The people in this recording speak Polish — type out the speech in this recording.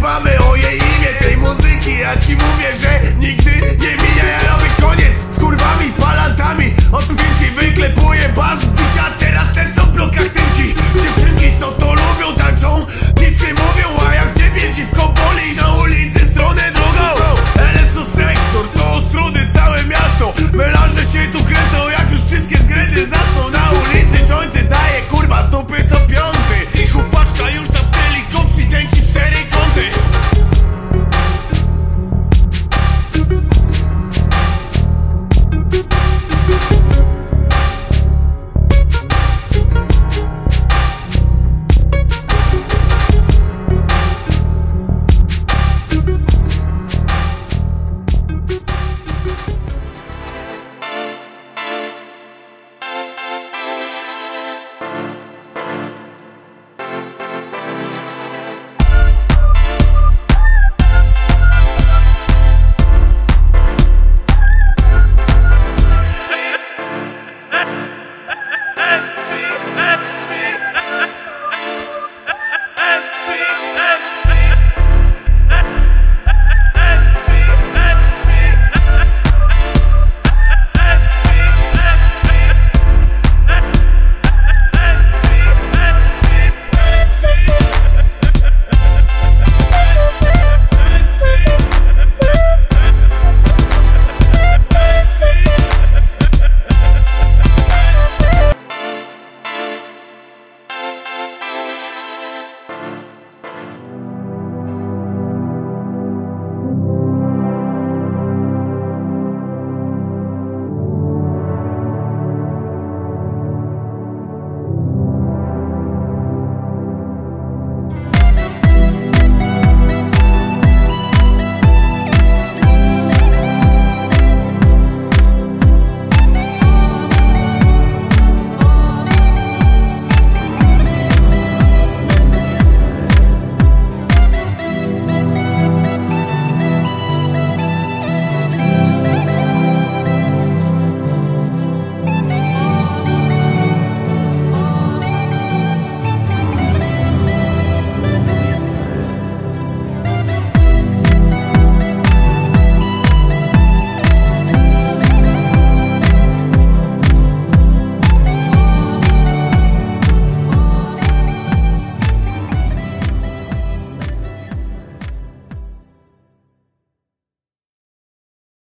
dbamy o jej imię Tej muzyki Ja ci mówię, że nigdy nie